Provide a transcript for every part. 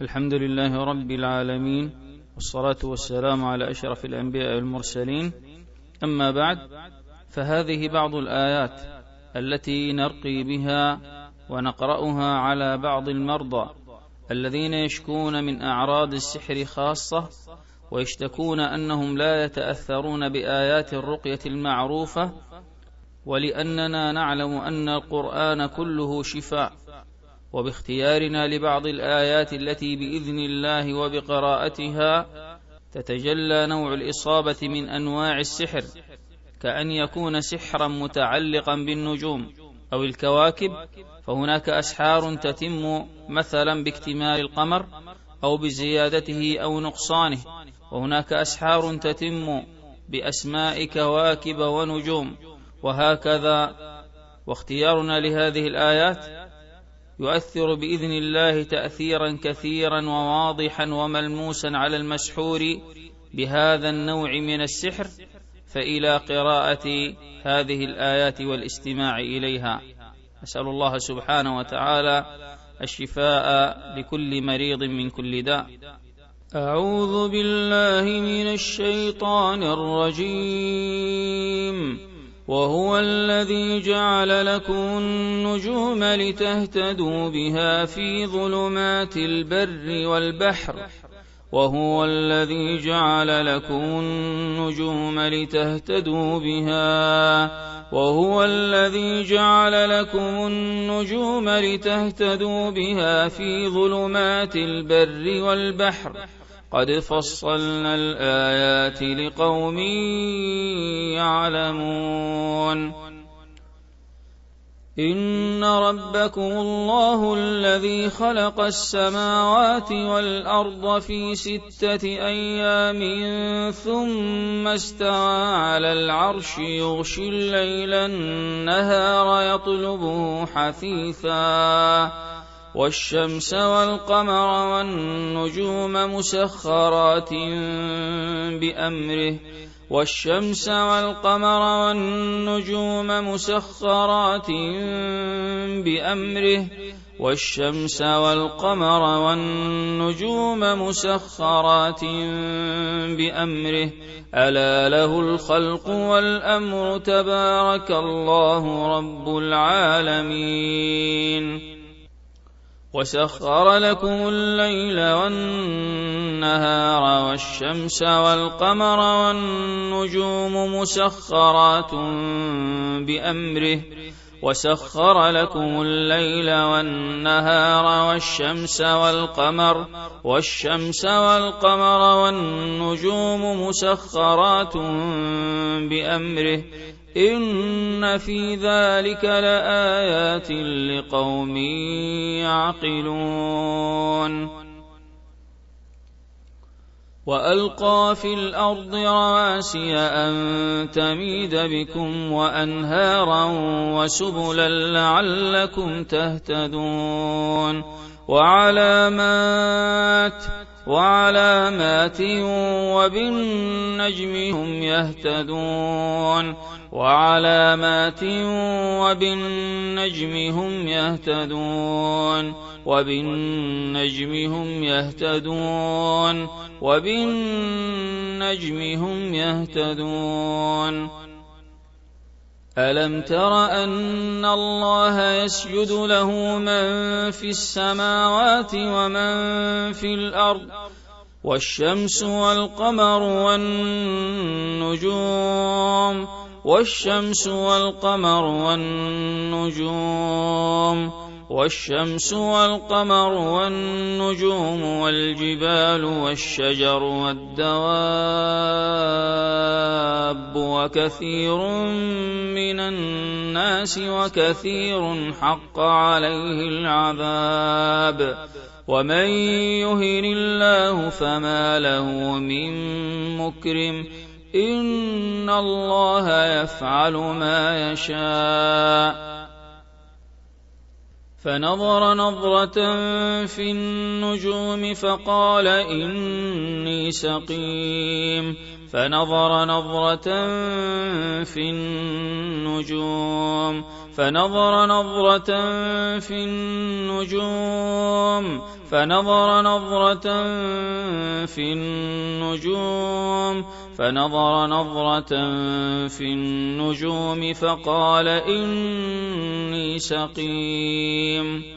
الحمد لله رب العالمين والصلاة والسلام على أشرف الأنبياء والمرسلين. أما بعد فهذه بعض الآيات التي نرقي بها ونقرأها على بعض المرضى الذين يشكون من أعراض السحر خاصة ويشتكون أنهم لا يتأثرون بآيات الرقية المعروفة ولأننا نعلم أن القرآن كله شفاء. وباختيارنا لبعض الآيات التي بإذن الله وبقراءتها تتجلى نوع الإصابة من أنواع السحر كأن يكون سحرا متعلقا بالنجوم أو الكواكب فهناك أسحار تتم مثلا باكتمال القمر أو بزيادته أو نقصانه وهناك أسحار تتم بأسماء كواكب ونجوم وهكذا. واختيارنا لهذه الآيات يؤثر بإذن الله تاثيرا كثيرا وواضحا وملموسا على المسحور بهذا النوع من السحر فإلى قراءة هذه الآيات والاستماع إليها. أسأل الله سبحانه وتعالى الشفاء لكل مريض من كل داء. أعوذ بالله من الشيطان الرجيم. وهو الذي جعل لكم النجوم لتهتدوا بها في ظلمات البر والبحر. وهو الذي جعل لكم النجوم لتهتدوا بها. وهو الذي جعل لكم النجوم لتهتدوا بها في ظلمات البر والبحر. قد فصلنا الآيات لقوم يعلمون إن ربكم الله الذي خلق السماوات والأرض في ستة أيام ثم استوى على العرش يغشي الليل النهار يطلبه حثيثاً والشمس والقمر والنجوم مسخرات بأمره والشمس والقمر والنجوم مسخرات بأمره والشمس والقمر والنجوم مسخرات بأمره. ألا له الخلق والأمر تبارك الله رب العالمين. وسخر لكم الليل والنهار والشمس والقمر والنجوم مسخرات بأمره وسخر لكم الليل والنهار والشمس والقمر والشمس والقمر والنجوم مسخرات بأمره إن في ذلك لآيات لقوم يعقلون وألقى في الأرض رواسي أن تميد بكم وأنهارا وسبلا لعلكم تهتدون وعلامات وعلامات وبالنجم هم يهتدون وعلامات وبالنجم هم يهتدون وبالنجم هم يهتدون وبالنجم هم يهتدون ألم تر أن الله يسجد له من في السماوات ومن في الأرض والشمس والقمر والنجوم والشمس والقمر والنجوم والشمس والقمر والنجوم والجبال والشجر والدواب وكثير من الناس وكثير حق عليه العذاب ومن يهن الله فما له من مكرم إن الله يفعل ما يشاء فنظر نظرة في النجوم فقال إني سقيم. فنظر نظرة في النجوم فنظر نظرة في النجوم فنظر نظرة في النجوم فنظر نظرة في النجوم فقال إني سقيم.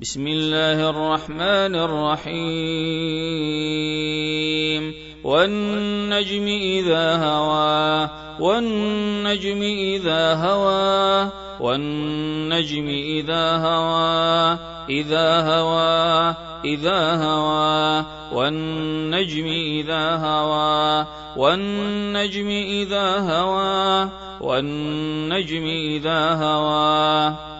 بسم الله الرحمن الرحيم. والنجم إذا هوى والنجم إذا هوى والنجم إذا هوى إذا هوى إذا هوى والنجم إذا هوى والنجم إذا هوى والنجم إذا هوى.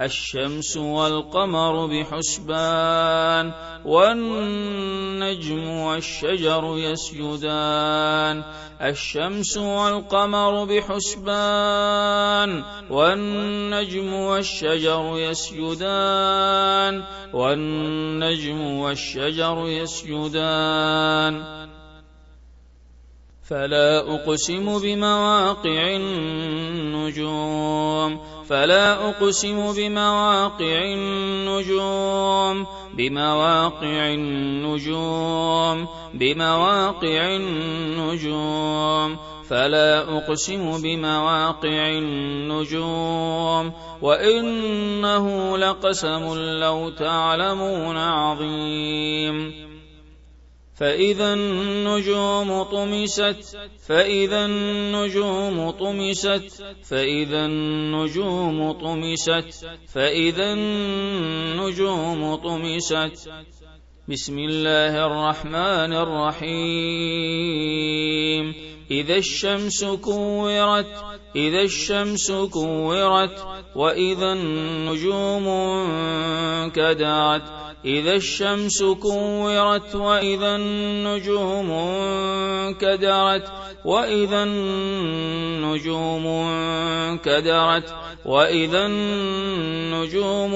الشمس والقمر بحسبان والنجم والشجر يسجدان. الشمس والقمر بحسبان والنجم والشجر يسجدان. والنجم والشجر يسجدان. فلا أقسم بمواقع النجوم فلا أقسم بمواقع النجوم بمواقع النجوم بمواقع النجوم فلا أقسم بمواقع النجوم وإنه لقسم لو تعلمون عظيم. فإذا النجوم طمست فإذا النجوم طمست فإذا النجوم طمست فإذا النجوم طمست. بسم الله الرحمن الرحيم. إذا الشمس كورت إذا الشمس كورت وإذا النجوم كدرت إذا الشمس كورت وإذا النجوم كدرت وإذا النجوم كدرت وإذا النجوم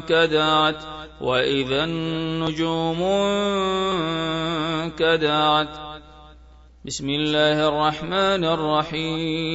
كدرت وإذا النجوم كدرت بسم الله الرحمن الرحيم.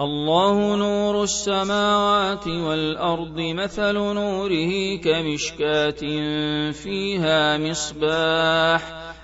الله نور السماوات والأرض مثل نوره كمشكاة فيها مصباح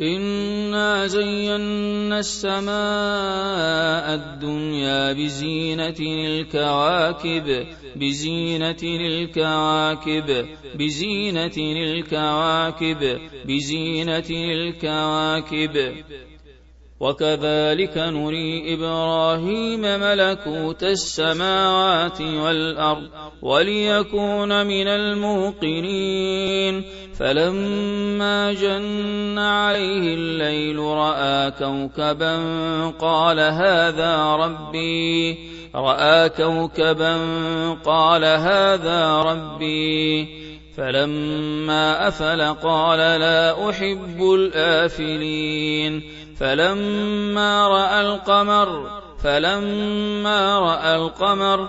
إنا زينا السماء الدنيا بزينة الكواكب بزينة الكواكب بزينة الكواكب بزينة الكواكب. وكذلك نري إبراهيم ملكوت السماوات والأرض وليكون من الموقنين. فلما جن عليه الليل رأى كوكبا قال هذا ربي. رأى كوكبا قال هذا ربي. فلما أفل قال لا أحب الآفلين. فلما رأى القمر فلما رأى القمر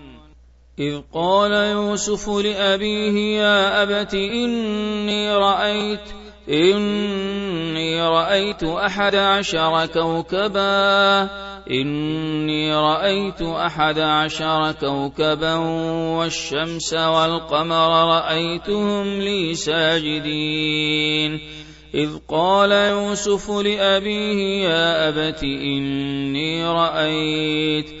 إذ قال يوسف لأبيه يا أبت إني رأيت إني رأيت أحد عشر كوكبا. إني رأيت أحد عشر كوكبا والشمس والقمر رأيتهم لي ساجدين. إذ قال يوسف لأبيه يا أبت إني رأيت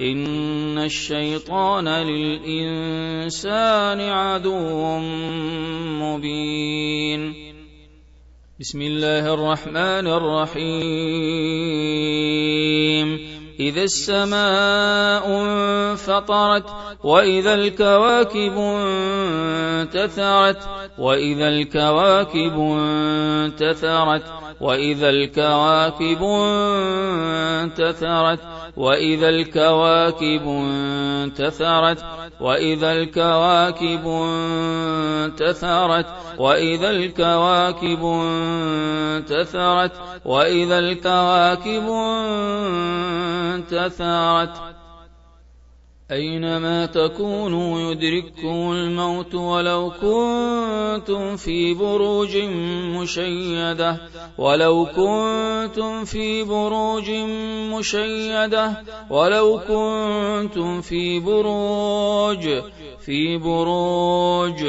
إن الشيطان للإنسان عدو مبين. بسم الله الرحمن الرحيم. إذا السماء انفطرت وإذا الكواكب انتثرت وإذا الكواكب انتثرت وإذا الكواكب انتثرت وإذا الكواكب انتثرت وإذا الكواكب انتثرت وإذا الكواكب انتثرت وإذا الكواكب انتثرت. أينما تكونوا يدرككم الموت ولو كنتم في بروج مشيدة ولو كنتم في بروج مشيدة ولو كنتم في بروج في بروج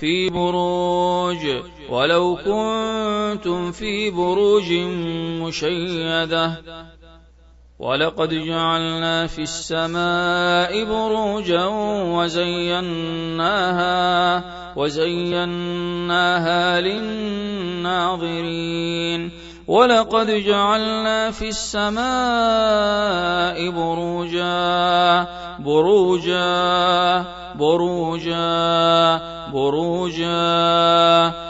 في بروج ولو كنتم في بروج مشيدة. ولقد جعلنا في السماء بروجا وزيناها وزيناها للناظرين. ولقد جعلنا في السماء بروجا بروجا بروجا بروجا.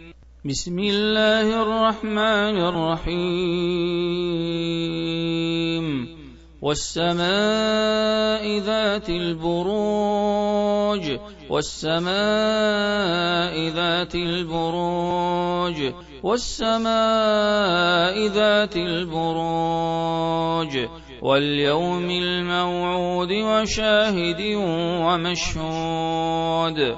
بسم الله الرحمن الرحيم. والسماء ذات البروج والسماء ذات البروج والسماء ذات البروج. واليوم الموعود وشاهد ومشهود.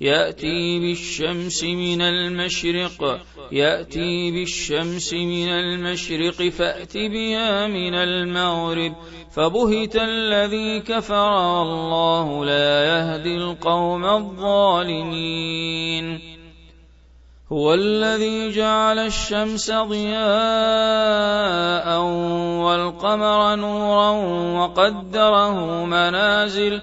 يأتي بالشمس من المشرق يأتي بالشمس من المشرق فأت بها من المغرب. فبهت الذي كفر والله لا يهدي القوم الظالمين. هو الذي جعل الشمس ضياء والقمر نورا وقدره منازل.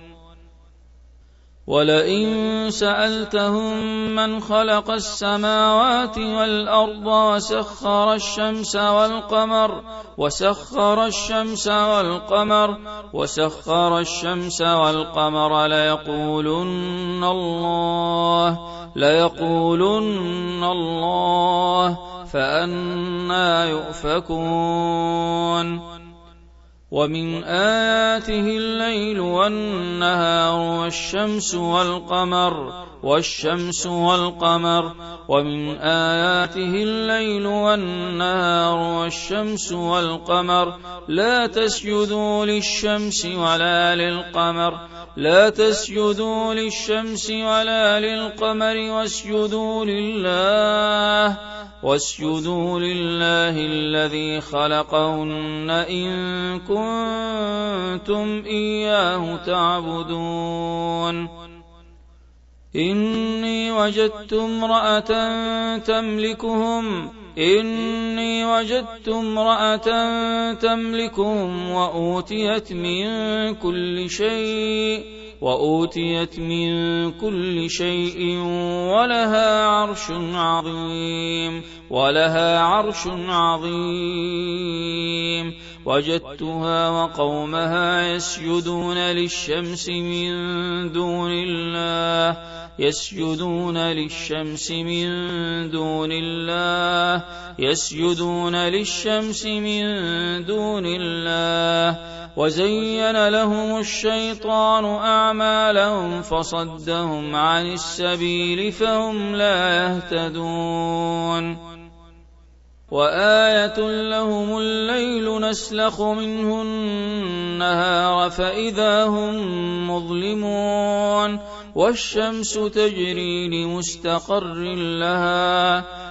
ولئن سألتهم من خلق السماوات والأرض وسخر الشمس والقمر وسخر الشمس والقمر وسخر الشمس والقمر ليقولن الله ليقولن الله فأنا يؤفكون. ومن آياته الليل والنهار والشمس والقمر والشمس والقمر. ومن آياته الليل والنهار والشمس والقمر. لا تسجدوا للشمس ولا للقمر. لا تسجدوا للشمس ولا للقمر واسجدوا لله. واسجدوا لله الذي خلقهن إن كنتم إياه تعبدون. إني وجدت امرأة تملكهم إني وجدت امرأة تملكهم وأوتيت من كل شيء. وأوتيت من كل شيء ولها عرش عظيم ولها عرش عظيم. وجدتها وقومها يسجدون للشمس من دون الله يسجدون للشمس من دون الله يسجدون للشمس من دون الله وزين لهم الشيطان أعمالهم فصدهم عن السبيل فهم لا يهتدون. وآية لهم الليل نسلخ منه النهار فإذا هم مظلمون. والشمس تجري لمستقر لها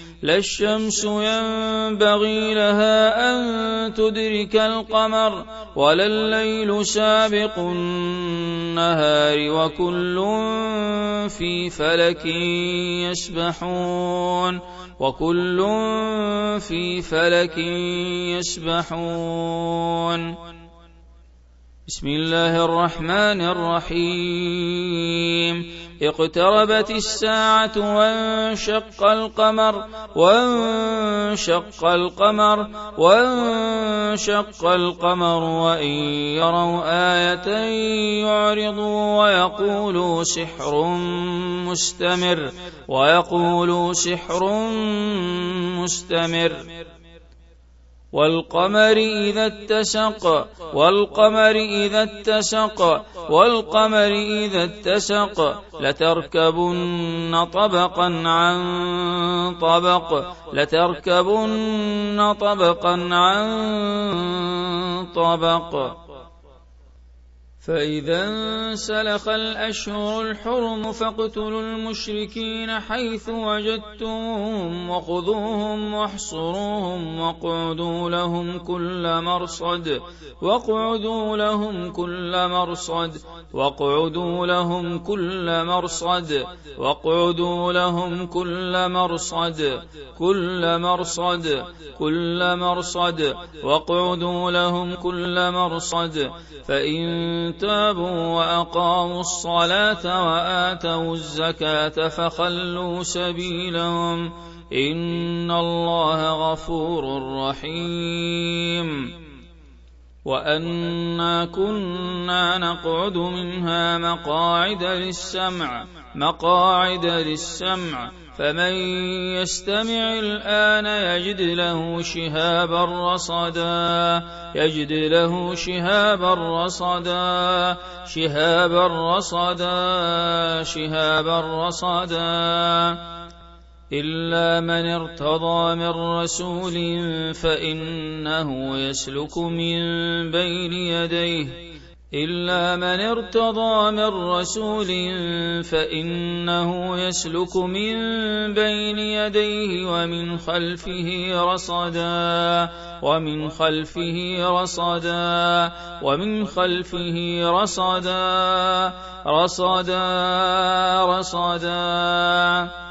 لا الشمس ينبغي لها أن تدرك القمر ولا الليل سابق النهار وكل في فلك يسبحون وكل في فلك يسبحون. بسم الله الرحمن الرحيم. اقتربت الساعة وانشق القمر وانشق القمر وانشق القمر وإن يروا آية يعرضوا ويقولوا سحر مستمر ويقولوا سحر مستمر. والقمر إذا اتسق والقمر إذا اتسق والقمر إذا اتسق لتركبن طبقا عن طبق لتركبن طبقا عن طبق. فإذا انسلخ الأشهر الحرم فاقتلوا المشركين حيث وجدتموهم وخذوهم واحصروهم واقعدوا لهم كل مرصد واقعدوا لهم كل مرصد واقعدوا لهم كل مرصد واقعدوا لهم كل مرصد كل مرصد كل مرصد واقعدوا لهم كل مرصد. فإن تابوا وأقاموا الصلاة وآتوا الزكاة فخلوا سبيلهم. إن الله غفور رحيم. وأنا كنا نقعد منها مقاعد للسمع مقاعد للسمع. فمن يستمع الآن يجد له شهابا رصدا يجد له شهابا رصدا شهابا رصدا شهابا رصدا. إلا من ارتضى من رسول فإنه يسلك من بين يديه. إلا من ارتضى من رسول فإنه يسلك من بين يديه ومن خلفه رصدا ومن خلفه رصدا ومن خلفه رصدا رصدا رصدا.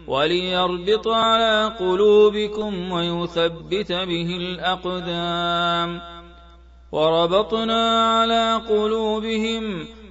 وليربط على قلوبكم ويثبت به الأقدام. وربطنا على قلوبهم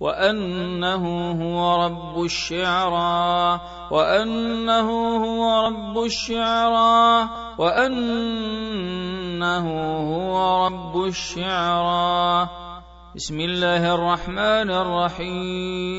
وأنه هو رب الشعرى وأنه هو رب الشعرى وأنه هو رب الشعرى. بسم الله الرحمن الرحيم.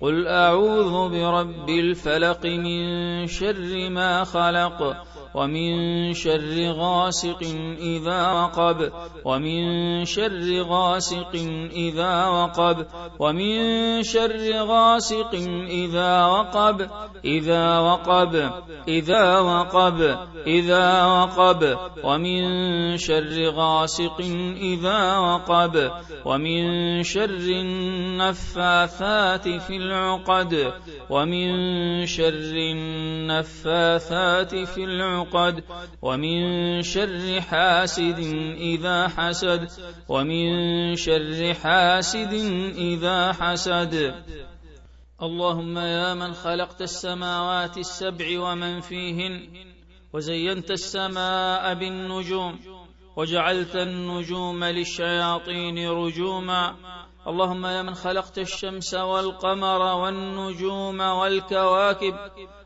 قل أعوذ برب الفلق من شر ما خلق ومن شر غاسق إذا وقب ومن شر غاسق إذا وقب ومن شر غاسق إذا وقب إذا وقب إذا وقب إذا وقب ومن شر غاسق إذا وقب ومن شر النفاثات في العقد ومن شر النفاثات في العقد. العقد ومن شر حاسد إذا حسد ومن شر حاسد إذا حسد. اللهم يا من خلقت السماوات السبع ومن فيهن وزينت السماء بالنجوم وجعلت النجوم للشياطين رجوما. اللهم يا من خلقت الشمس والقمر والنجوم والكواكب.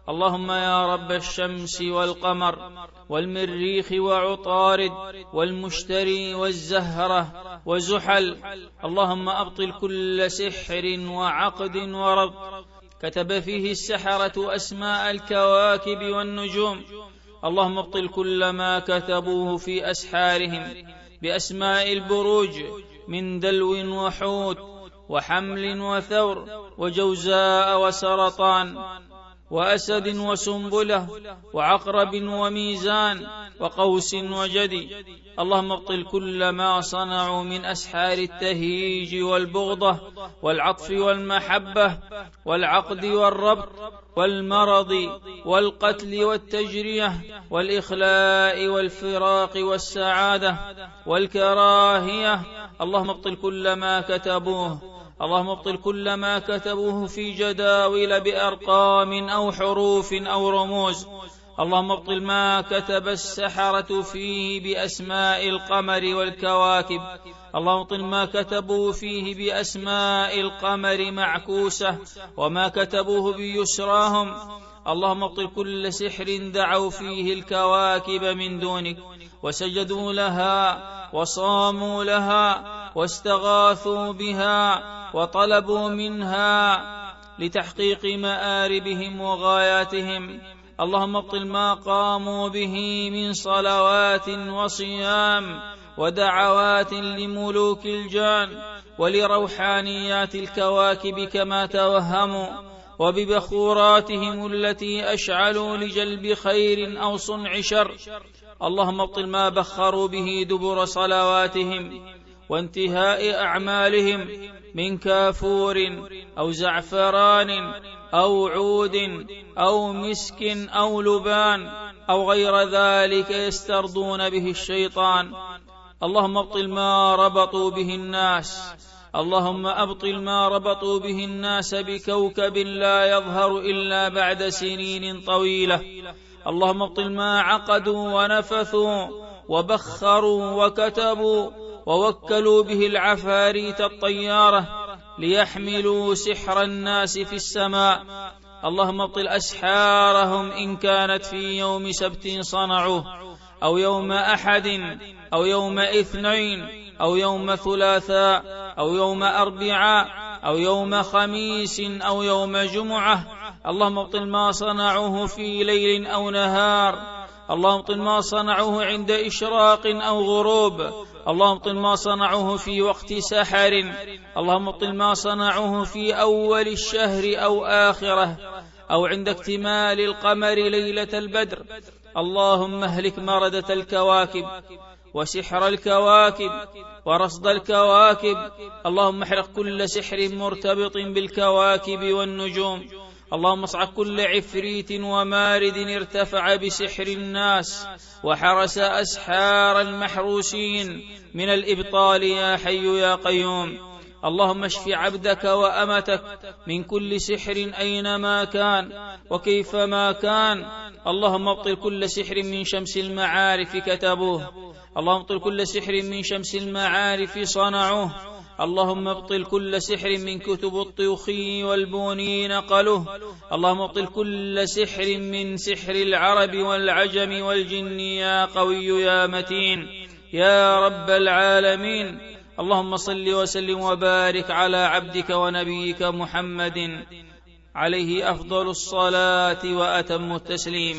اللهم يا رب الشمس والقمر والمريخ وعطارد والمشتري والزهرة وزحل. اللهم أبطل كل سحر وعقد ورب. كتب فيه السحرة أسماء الكواكب والنجوم. اللهم ابطل كل ما كتبوه في أسحارهم بأسماء البروج. من دلو وحوت وحمل وثور وجوزاء وسرطان وأسد وسنبلة وعقرب وميزان وقوس وجدي اللهم ابطل كل ما صنعوا من أسحار التهيج والبغضة والعطف والمحبة والعقد والربط والمرض والقتل والتجرية والإخلاء والفراق والسعادة والكراهية. اللهم ابطل كل ما كتبوه اللهم ابطل كل ما كتبوه في جداول بأرقام أو حروف أو رموز. اللهم ابطل ما كتب السحرة فيه بأسماء القمر والكواكب. اللهم ابطل ما كتبوا فيه بأسماء القمر معكوسة وما كتبوه بيسراهم. اللهم ابطل كل سحر دعوا فيه الكواكب من دونك. وسجدوا لها وصاموا لها واستغاثوا بها وطلبوا منها لتحقيق مآربهم وغاياتهم. اللهم ابطل ما قاموا به من صلوات وصيام ودعوات لملوك الجان ولروحانيات الكواكب كما توهموا. وببخوراتهم التي أشعلوا لجلب خير أو صنع شر. اللهم ابطل ما بخروا به دبر صلواتهم وانتهاء أعمالهم من كافور أو زعفران أو عود أو مسك أو لبان أو غير ذلك يسترضون به الشيطان. اللهم ابطل ما ربطوا به الناس اللهم أبطل ما ربطوا به الناس بكوكب لا يظهر إلا بعد سنين طويلة. اللهم أبطل ما عقدوا ونفثوا وبخروا وكتبوا ووكلوا به العفاريت الطيارة ليحملوا سحر الناس في السماء. اللهم أبطل أسحارهم إن كانت في يوم سبت صنعوه أو يوم أحد أو يوم اثنين أو يوم ثلاثاء أو يوم أربعاء أو يوم خميس أو يوم جمعة. اللهم أبطل ما صنعوه في ليل أو نهار. اللهم أبطل ما صنعوه عند إشراق أو غروب. اللهم أبطل ما صنعوه في وقت سحر. اللهم أبطل ما صنعوه في أول الشهر أو آخرة أو عند اكتمال القمر ليلة البدر. اللهم اهلك مردة الكواكب. وسحر الكواكب ورصد الكواكب. اللهم احرق كل سحر مرتبط بالكواكب والنجوم. اللهم اصعق كل عفريت ومارد ارتفع بسحر الناس. وحرس أسحار المحروسين من الإبطال يا حي يا قيوم. اللهم اشف عبدك وأمتك من كل سحر أينما كان وكيفما كان. اللهم أبطل كل سحر من شمس المعارف كتبوه. اللهم أبطل كل سحر من شمس المعارف صنعوه. اللهم أبطل كل سحر من كتب الطيوخي والبوني نقلوه. اللهم أبطل كل سحر من سحر العرب والعجم والجن يا قوي يا متين. يا رب العالمين. اللهم صل وسلم وبارك على عبدك ونبيك محمد عليه أفضل الصلاة وأتم التسليم.